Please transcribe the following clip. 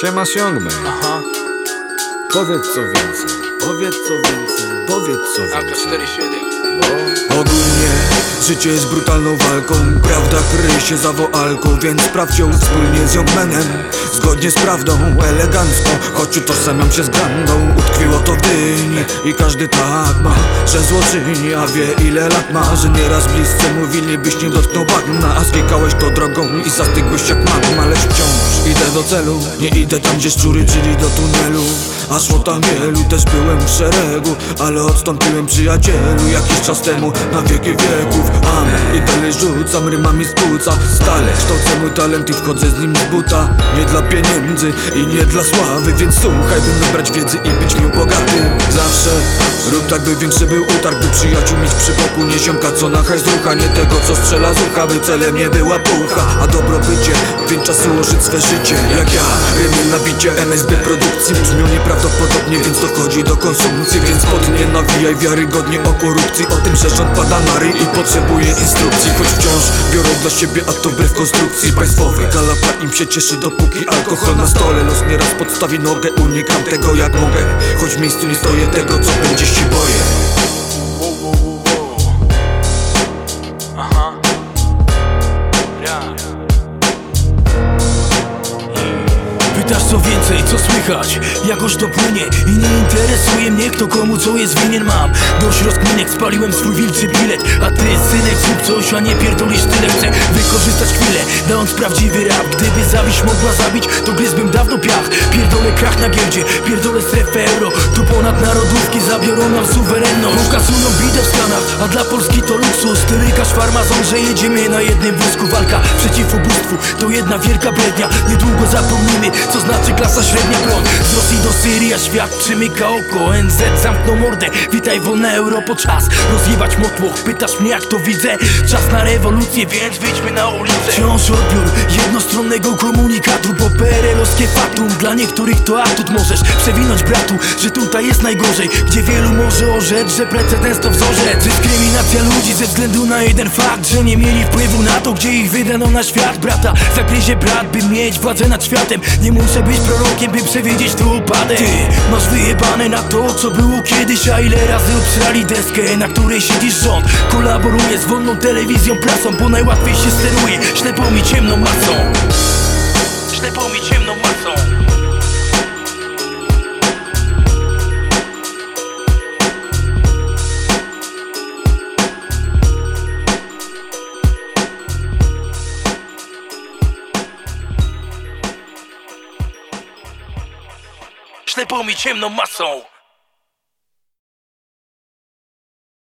Siema Siongmy, Aha, powiedz co więcej, powiedz co więcej, powiedz co więcej. 47 Ogólnie życie jest brutalną walką. Prawda kryje się za woalką Więc sprawdź ją wspólnie z Youngmanem Zgodnie z prawdą, elegancko Choć utożsamiam się z grandą Utkwiło to w dyni I każdy tak ma Że złoczyni, a wie ile lat ma Że nieraz bliscy mówili byś nie dotknął bagna A skikałeś to drogą i zastygłeś jak magma Lecz wciąż idę do celu Nie idę tam gdzie szczury, czyli do tunelu. A szło tam wielu, też byłem w szeregu Ale odstąpiłem przyjacielu Jakiś czas temu na wieki wieków. Am i dalej rzucam rymami z płuca Stale kształcę mój talent i wchodzę z nim z buta. Nie dla pieniędzy i nie dla sławy Więc słuchaj, by nabrać wiedzy i być mił pokapił Zawsze tak, by większy był utarg By przyjaciół mieć przy boku. Nie ziomka co na hajs rucha Nie tego co strzela z ucha By celem nie była pucha. A dobrobycie Więc czas ułożyć swe życie Jak ja. Rymy na MSB produkcji Brzmią nieprawdopodobnie Więc dochodzi do konsumpcji. Więc pod nie nawijaj wiarygodnie o korupcji O tym, że rząd pada na ryj i potrzebuje instrukcji. Choć wciąż biorą dla siebie, a to wbrew konstrukcji państwowej. Kalapa im się cieszy dopóki alkohol na stole. Los nieraz podstawi nogę, unikam tego jak mogę. Choć w miejscu nie stoję tego, co będzie się Pytasz co więcej, co słychać, jakoś dopłynie I nie interesuje mnie kto komu co jest winien. Mam dość rozkminek, spaliłem swój wilczy bilet. A ty synek zrób coś, a nie pierdolisz tyle. Chcę wykorzystać chwilę, dając prawdziwy rap. Gdyby zawiść mogła zabić, to gryzbym dawno piach. Pierdolę krach na giełdzie, pierdolę strefę euro Nunca fui vida a dla Polski to luksus. Ty rykasz farmazon, że jedziemy na jednym wózku. Walka przeciw ubóstwu, to jedna wielka brednia. Niedługo zapomnimy, co znaczy klasa średnia. Broń Z Rosji do Syrii, a świat przymyka oko. NZ zamknął mordę, witaj wolna Europo. Czas rozjebać motłoch, pytasz mnie jak to widzę? Czas na rewolucję, więc wyjdźmy na ulicę. Wciąż odbiór jednostronnego komunikatu Bo PRL-owskie faktum, dla niektórych to atut Możesz przewinąć bratu, że tutaj jest najgorzej. Gdzie wielu może orzec, że precedens to wzorzec Dyskryminacja ludzi ze względu na jeden fakt Że nie mieli wpływu na to, gdzie ich wydano na świat. Brata zagryzie brat, by mieć władzę nad światem. Nie muszę być prorokiem, by przewidzieć tu upadek. Ty masz wyjebane na to, co było kiedyś A ile razy obsrali deskę, na której siedzisz rząd. Kolaboruje z wolną telewizją, prasą Bo najłatwiej się steruje. Ślepą i ciemną masą. Ślepą i ciemną masą Ślepą i ciemną masą